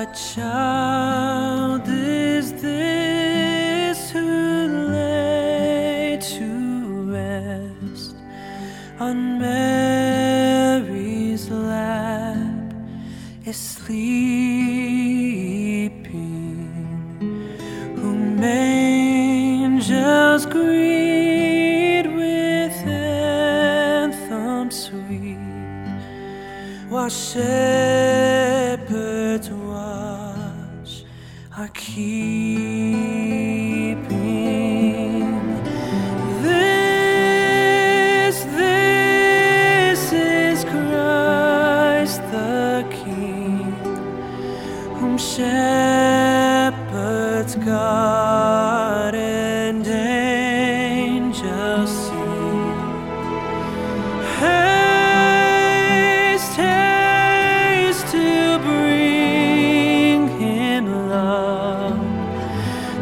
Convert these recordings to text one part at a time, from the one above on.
What child is this who lay to rest on Mary's lap is sleeping, whom angels greet with anthems sweet, while shepherds are keeping. This, this is Christ the King, whom shepherds guard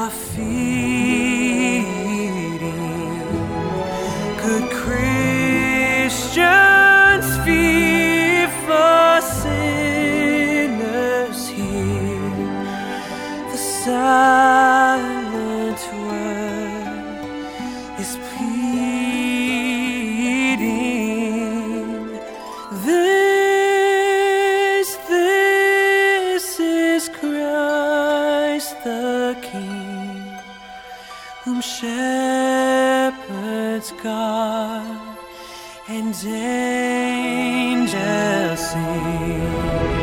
are feeding? Good Christians fear for sinners here the silent word is pleading. Shepherds guard and angels sing.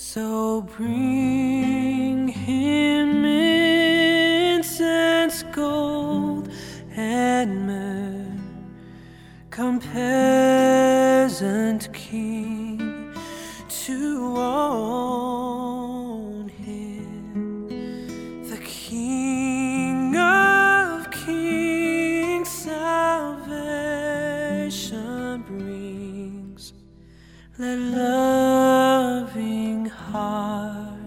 So bring him incense, gold, and myrrh. Come, peasant king, to own him, the King of kings. Salvation brings. Let love heart.